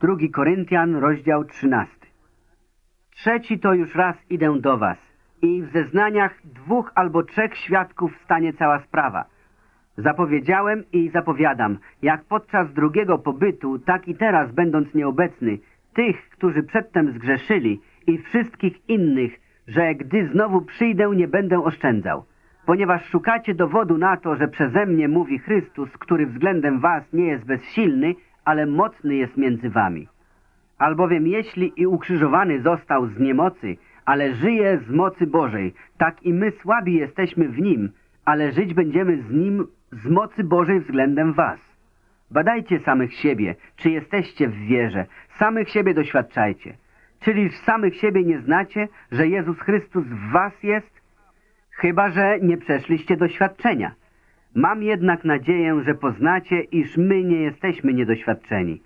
Drugi Koryntian, rozdział 13. Trzeci to już raz idę do was i w zeznaniach dwóch albo trzech świadków stanie cała sprawa. Zapowiedziałem i zapowiadam, jak podczas drugiego pobytu, tak i teraz będąc nieobecny, tych, którzy przedtem zgrzeszyli i wszystkich innych, że gdy znowu przyjdę, nie będę oszczędzał. Ponieważ szukacie dowodu na to, że przeze mnie mówi Chrystus, który względem was nie jest bezsilny, ale mocny jest między wami. Albowiem jeśli i ukrzyżowany został z niemocy, ale żyje z mocy Bożej, tak i my słabi jesteśmy w Nim, ale żyć będziemy z Nim z mocy Bożej względem was. Badajcie samych siebie, czy jesteście w wierze, samych siebie doświadczajcie. Czyliż samych siebie nie znacie, że Jezus Chrystus w was jest? Chyba, że nie przeszliście doświadczenia. Mam jednak nadzieję, że poznacie, iż my nie jesteśmy niedoświadczeni.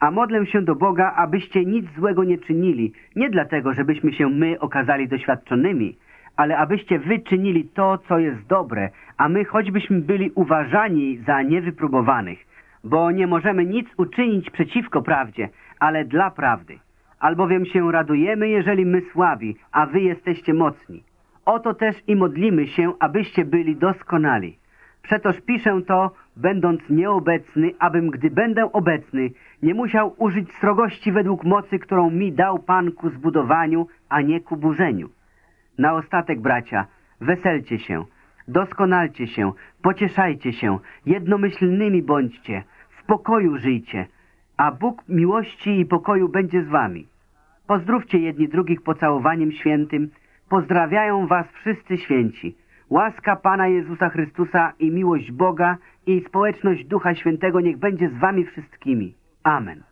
A modlę się do Boga, abyście nic złego nie czynili, nie dlatego, żebyśmy się my okazali doświadczonymi, ale abyście wy czynili to, co jest dobre, a my choćbyśmy byli uważani za niewypróbowanych, bo nie możemy nic uczynić przeciwko prawdzie, ale dla prawdy. Albowiem się radujemy, jeżeli my słabi, a wy jesteście mocni. Oto też i modlimy się, abyście byli doskonali. Przetoż piszę to, będąc nieobecny, abym, gdy będę obecny, nie musiał użyć srogości według mocy, którą mi dał Pan ku zbudowaniu, a nie ku burzeniu. Na ostatek, bracia, weselcie się, doskonalcie się, pocieszajcie się, jednomyślnymi bądźcie, w pokoju żyjcie, a Bóg miłości i pokoju będzie z wami. Pozdrówcie jedni drugich pocałowaniem świętym, pozdrawiają was wszyscy święci. Łaska Pana Jezusa Chrystusa i miłość Boga i społeczność Ducha Świętego niech będzie z wami wszystkimi. Amen.